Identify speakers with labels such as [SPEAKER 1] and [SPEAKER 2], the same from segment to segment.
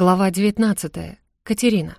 [SPEAKER 1] Глава 19. Катерина.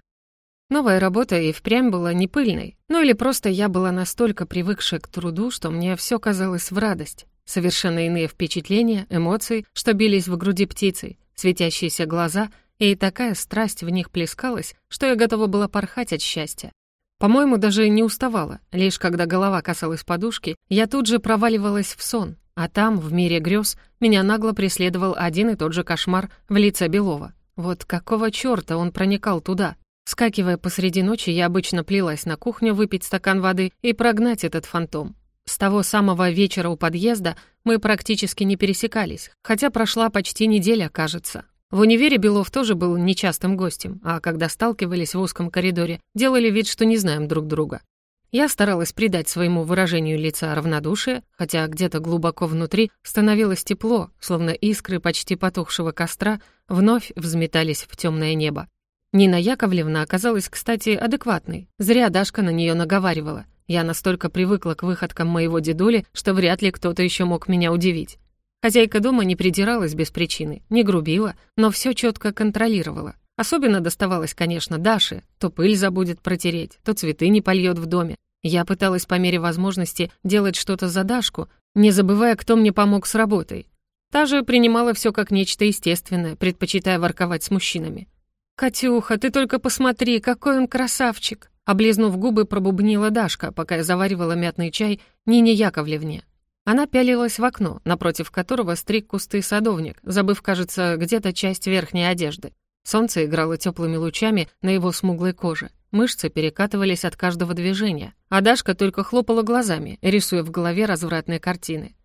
[SPEAKER 1] Новая работа и впрямь была не пыльной. Ну или просто я была настолько привыкшая к труду, что мне все казалось в радость. Совершенно иные впечатления, эмоции, что бились в груди птицей, светящиеся глаза, и такая страсть в них плескалась, что я готова была порхать от счастья. По-моему, даже не уставала. Лишь когда голова касалась подушки, я тут же проваливалась в сон, а там, в мире грез, меня нагло преследовал один и тот же кошмар в лице Белова. Вот какого чёрта он проникал туда? Скакивая посреди ночи, я обычно плелась на кухню выпить стакан воды и прогнать этот фантом. С того самого вечера у подъезда мы практически не пересекались, хотя прошла почти неделя, кажется. В универе Белов тоже был нечастым гостем, а когда сталкивались в узком коридоре, делали вид, что не знаем друг друга. Я старалась придать своему выражению лица равнодушие, хотя где-то глубоко внутри становилось тепло, словно искры почти потухшего костра вновь взметались в темное небо. Нина Яковлевна оказалась, кстати, адекватной. Зря Дашка на нее наговаривала. Я настолько привыкла к выходкам моего дедули, что вряд ли кто-то еще мог меня удивить. Хозяйка дома не придиралась без причины, не грубила, но все четко контролировала. Особенно доставалось, конечно, Даше. То пыль забудет протереть, то цветы не польет в доме. Я пыталась по мере возможности делать что-то за Дашку, не забывая, кто мне помог с работой. Та же принимала все как нечто естественное, предпочитая ворковать с мужчинами. «Катюха, ты только посмотри, какой он красавчик!» Облизнув губы, пробубнила Дашка, пока я заваривала мятный чай Нине Яковлевне. Она пялилась в окно, напротив которого стриг кусты садовник, забыв, кажется, где-то часть верхней одежды. Солнце играло теплыми лучами на его смуглой коже. Мышцы перекатывались от каждого движения, а Дашка только хлопала глазами, рисуя в голове развратные картины.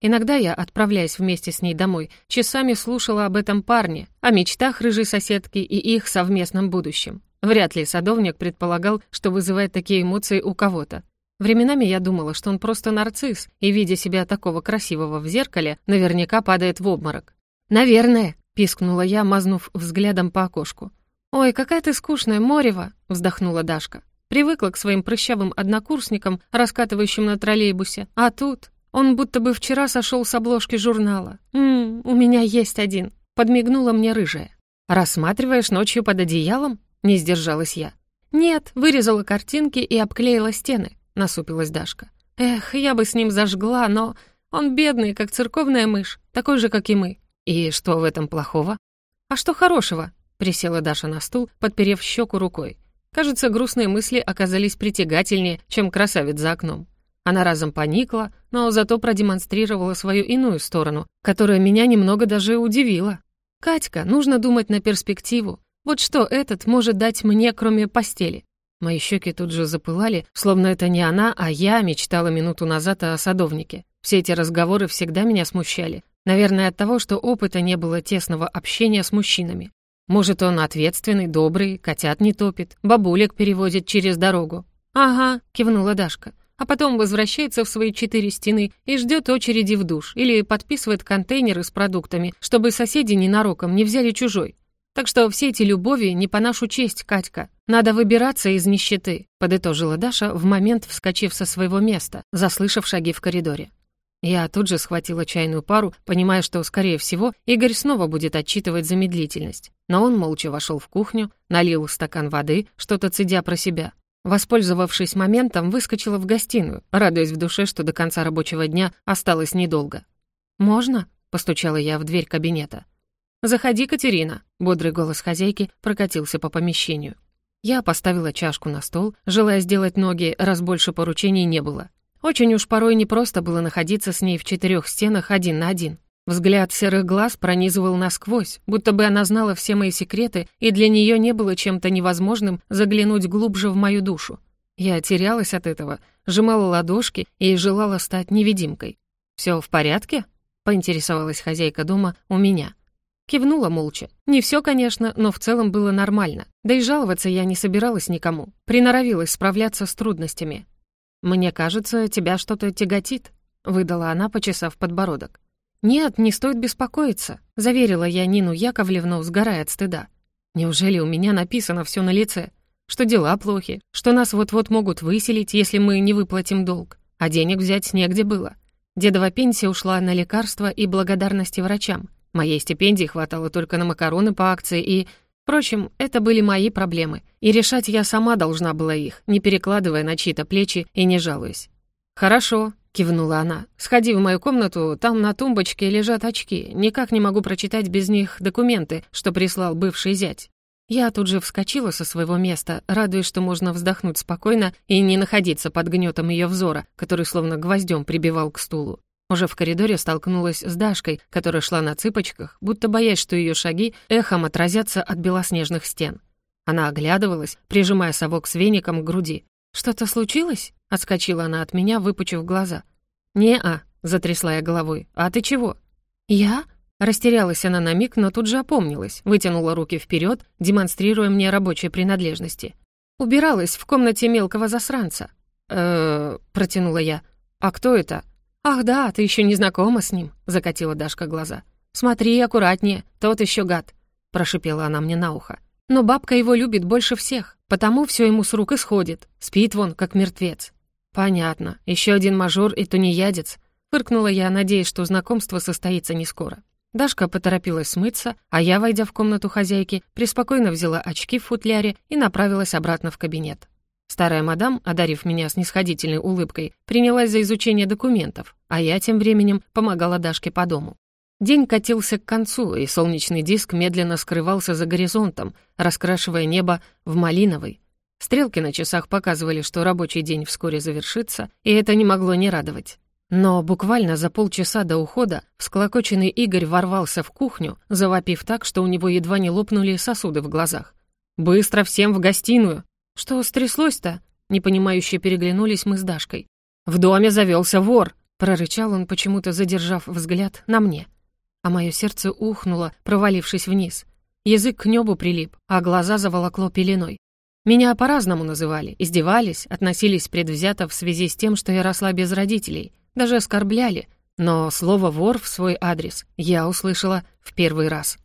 [SPEAKER 1] Иногда я, отправляясь вместе с ней домой, часами слушала об этом парне, о мечтах рыжей соседки и их совместном будущем. Вряд ли садовник предполагал, что вызывает такие эмоции у кого-то. Временами я думала, что он просто нарцисс, и, видя себя такого красивого в зеркале, наверняка падает в обморок. «Наверное», — пискнула я, мазнув взглядом по окошку. «Ой, какая ты скучная, Морева!» — вздохнула Дашка. Привыкла к своим прыщавым однокурсникам, раскатывающим на троллейбусе. А тут он будто бы вчера сошел с обложки журнала. «Ммм, у меня есть один», — подмигнула мне рыжая. «Рассматриваешь ночью под одеялом?» — не сдержалась я. «Нет, вырезала картинки и обклеила стены», — насупилась Дашка. «Эх, я бы с ним зажгла, но он бедный, как церковная мышь, такой же, как и мы. «И что в этом плохого?» «А что хорошего?» — присела Даша на стул, подперев щеку рукой. Кажется, грустные мысли оказались притягательнее, чем красавец за окном. Она разом поникла, но зато продемонстрировала свою иную сторону, которая меня немного даже удивила. «Катька, нужно думать на перспективу. Вот что этот может дать мне, кроме постели?» Мои щеки тут же запылали, словно это не она, а я мечтала минуту назад о садовнике. Все эти разговоры всегда меня смущали, Наверное, от того, что опыта не было тесного общения с мужчинами. Может, он ответственный, добрый, котят не топит, бабулек переводит через дорогу. «Ага», — кивнула Дашка. А потом возвращается в свои четыре стены и ждет очереди в душ или подписывает контейнеры с продуктами, чтобы соседи ненароком не взяли чужой. Так что все эти любови не по нашу честь, Катька. Надо выбираться из нищеты», — подытожила Даша в момент, вскочив со своего места, заслышав шаги в коридоре. Я тут же схватила чайную пару, понимая, что, скорее всего, Игорь снова будет отчитывать за медлительность. Но он молча вошел в кухню, налил стакан воды, что-то цедя про себя. Воспользовавшись моментом, выскочила в гостиную, радуясь в душе, что до конца рабочего дня осталось недолго. «Можно?» — постучала я в дверь кабинета. «Заходи, Катерина», — бодрый голос хозяйки прокатился по помещению. Я поставила чашку на стол, желая сделать ноги, раз больше поручений не было. Очень уж порой непросто было находиться с ней в четырех стенах один на один. Взгляд серых глаз пронизывал насквозь, будто бы она знала все мои секреты, и для нее не было чем-то невозможным заглянуть глубже в мою душу. Я терялась от этого, сжимала ладошки и желала стать невидимкой. «Все в порядке?» — поинтересовалась хозяйка дома у меня. Кивнула молча. Не все, конечно, но в целом было нормально. Да и жаловаться я не собиралась никому. Приноровилась справляться с трудностями. «Мне кажется, тебя что-то тяготит», — выдала она, почесав подбородок. «Нет, не стоит беспокоиться», — заверила я Нину Яковлевну, сгорая от стыда. «Неужели у меня написано все на лице? Что дела плохи, что нас вот-вот могут выселить, если мы не выплатим долг, а денег взять негде было. Дедова пенсия ушла на лекарства и благодарности врачам. Моей стипендии хватало только на макароны по акции и... Впрочем, это были мои проблемы, и решать я сама должна была их, не перекладывая на чьи-то плечи и не жалуясь. «Хорошо», — кивнула она. «Сходи в мою комнату, там на тумбочке лежат очки. Никак не могу прочитать без них документы, что прислал бывший зять». Я тут же вскочила со своего места, радуясь, что можно вздохнуть спокойно и не находиться под гнетом ее взора, который словно гвоздем прибивал к стулу. Уже в коридоре столкнулась с Дашкой, которая шла на цыпочках, будто боясь, что ее шаги эхом отразятся от белоснежных стен. Она оглядывалась, прижимая совок с веником к груди. «Что-то случилось?» — отскочила она от меня, выпучив глаза. «Не-а», — затрясла я головой. «А ты чего?» «Я?» Растерялась она на миг, но тут же опомнилась, вытянула руки вперед, демонстрируя мне рабочие принадлежности. «Убиралась в комнате мелкого засранца». «Э-э...» протянула я. «А кто это?» «Ах да, ты еще не знакома с ним», — закатила Дашка глаза. «Смотри аккуратнее, тот еще гад», — прошипела она мне на ухо. «Но бабка его любит больше всех, потому все ему с рук исходит. Спит вон, как мертвец». «Понятно. Еще один мажор и тунеядец», — фыркнула я, надеясь, что знакомство состоится не скоро. Дашка поторопилась смыться, а я, войдя в комнату хозяйки, преспокойно взяла очки в футляре и направилась обратно в кабинет. Старая мадам, одарив меня снисходительной улыбкой, принялась за изучение документов, а я тем временем помогала Дашке по дому. День катился к концу, и солнечный диск медленно скрывался за горизонтом, раскрашивая небо в малиновый. Стрелки на часах показывали, что рабочий день вскоре завершится, и это не могло не радовать. Но буквально за полчаса до ухода всклокоченный Игорь ворвался в кухню, завопив так, что у него едва не лопнули сосуды в глазах. «Быстро всем в гостиную!» «Что стряслось-то?» Непонимающе переглянулись мы с Дашкой. «В доме завелся вор!» Прорычал он, почему-то задержав взгляд на мне. А мое сердце ухнуло, провалившись вниз. Язык к небу прилип, а глаза заволокло пеленой. Меня по-разному называли, издевались, относились предвзято в связи с тем, что я росла без родителей, даже оскорбляли, но слово «вор» в свой адрес я услышала в первый раз.